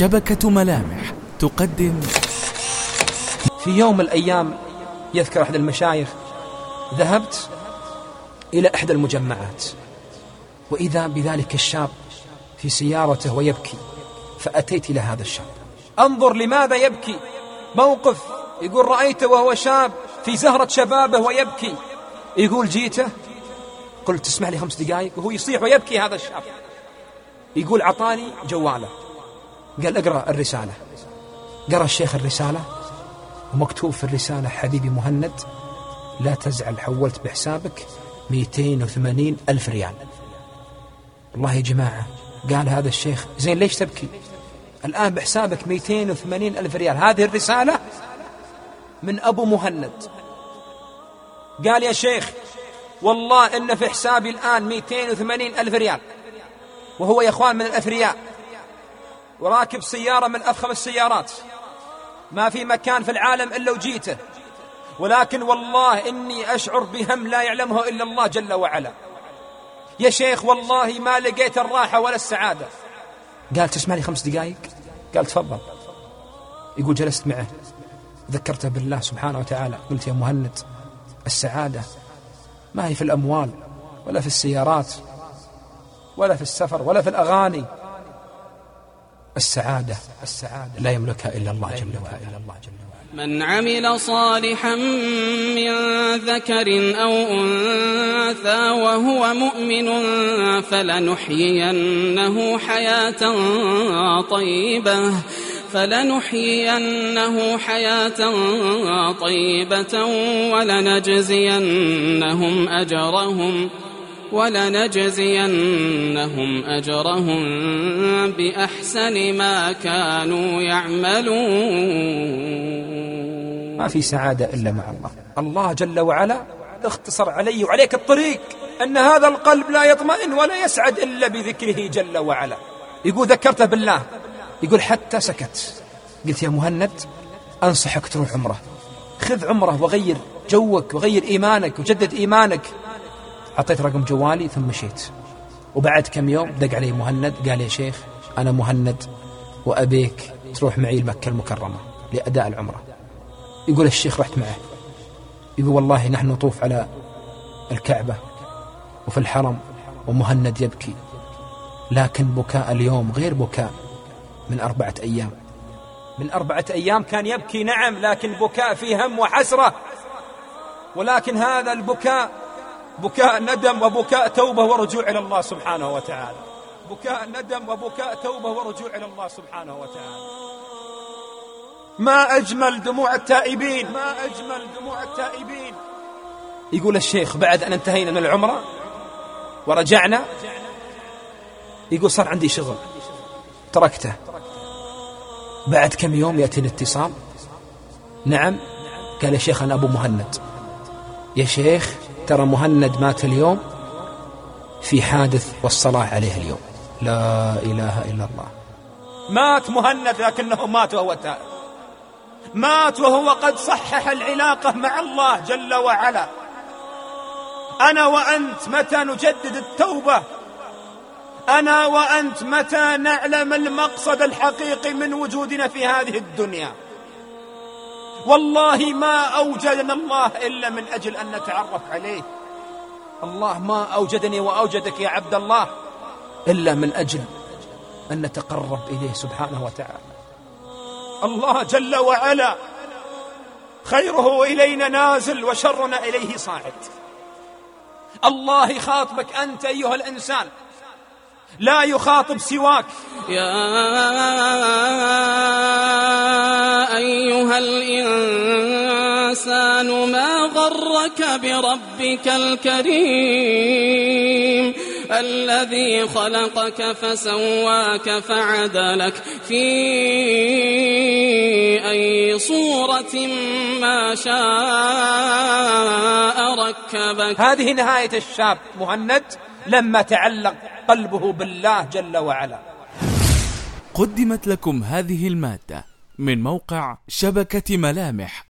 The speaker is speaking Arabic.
شبكة ملامح تقدم. في يوم من الأيام يذكر أحد المشايخ ذهبت إلى إحدى المجمعات وإذا بذلك الشاب في سيارته ويبكي فأتيت إلى هذا الشاب. أنظر لماذا يبكي؟ موقف. يقول رأيته وهو شاب في زهرة شبابه ويبكي. يقول جيته؟ قلت تسمح لي خمس دقائق وهو يصيح ويبكي هذا الشاب. يقول عطاني جواله. قال اقرأ الرسالة. قرأ الشيخ الرسالة. ومكتوب في الرسالة حبيبي مهند لا تزعل حولت بحسابك 280 ألف ريال. والله يا جماعة قال هذا الشيخ زين ليش تبكي؟ الآن بحسابك 280 ألف ريال. هذه الرسالة من أبو مهند. قال يا شيخ والله إن في حسابي الآن 280 ألف ريال. وهو يا إخوان من الأثرياء. وراكب سيارة من أفخم السيارات. ما في مكان في العالم إلا وجيته. ولكن والله إني أشعر بهم لا يعلمه إلا الله جل وعلا. يا شيخ والله ما لقيت الراحة ولا السعادة. قال تسمع لي خمس دقائق قال تفضل. يقول جلست معه. ذكرته بالله سبحانه وتعالى. قلت يا مهند السعادة ما هي في الأموال ولا في السيارات ولا في السفر ولا في الأغاني. السعادة السعادة لا يملكها إلا الله جل وعلا. من عمل صالحا من ذكر أو أنثى وهو مؤمن فلنحيينه حياة طيبة فلنحيينه حياة طيبة ولنجزينهم أجرهم. ولنجزينهم أجرهم بأحسن ما كانوا يعملون. ما في سعادة إلا مع الله. الله جل وعلا اختصر علي وعليك الطريق أن هذا القلب لا يطمئن ولا يسعد إلا بذكره جل وعلا. يقول ذكرته بالله. يقول حتى سكت. قلت يا مهند أنصحك تروح عمرة. خذ عمرة وغير جوك وغير إيمانك وجدد إيمانك. حطيت رقم جوالي ثم مشيت. وبعد كم يوم دق علي مهند قال يا شيخ أنا مهند وأبيك تروح معي لمكة المكرمة لأداء العمرة. يقول الشيخ رحت معه. يقول والله نحن نطوف على الكعبة وفي الحرم ومهند يبكي. لكن بكاء اليوم غير بكاء من أربعة أيام. من أربعة أيام كان يبكي نعم لكن بكاء فيه هم وحسرة. ولكن هذا البكاء بكاء ندم وبكاء توبة ورجوع إلى الله سبحانه وتعالى. بكاء ندم وبكاء توبة ورجوع إلى الله سبحانه وتعالى. ما أجمل دموع التائبين. ما أجمل دموع التائبين. يقول الشيخ بعد أن انتهينا من العمرة ورجعنا يقول صار عندي شغل. تركته. بعد كم يوم يأتي الاتصال نعم. قال يا شيخ أنا أبو مهند. يا شيخ ترى مهند مات اليوم في حادث والصلاة عليه اليوم. لا إله إلا الله. مات مهند لكنه مات وهو تائب. مات وهو قد صحح العلاقة مع الله جل وعلا. أنا وأنت متى نجدد التوبة؟ أنا وأنت متى نعلم المقصد الحقيقي من وجودنا في هذه الدنيا؟ والله ما أوجدنا الله إلا من أجل أن نتعرف عليه. الله ما أوجدني وأوجدك يا عبد الله إلا من أجل أن نتقرب إليه سبحانه وتعالى. الله جل وعلا خيره إلينا نازل وشرنا إليه صاعد. الله يخاطبك أنت أيها الإنسان. لا يخاطب سواك. يا الإنسان ما غرك بربك الكريم الذي خلقك فسواك فعدلك في أي صورة ما شاء ركبك. هذه نهاية الشاب مهند لما تعلق قلبه بالله جل وعلا. قدمت لكم هذه المادة من موقع شبكة ملامح.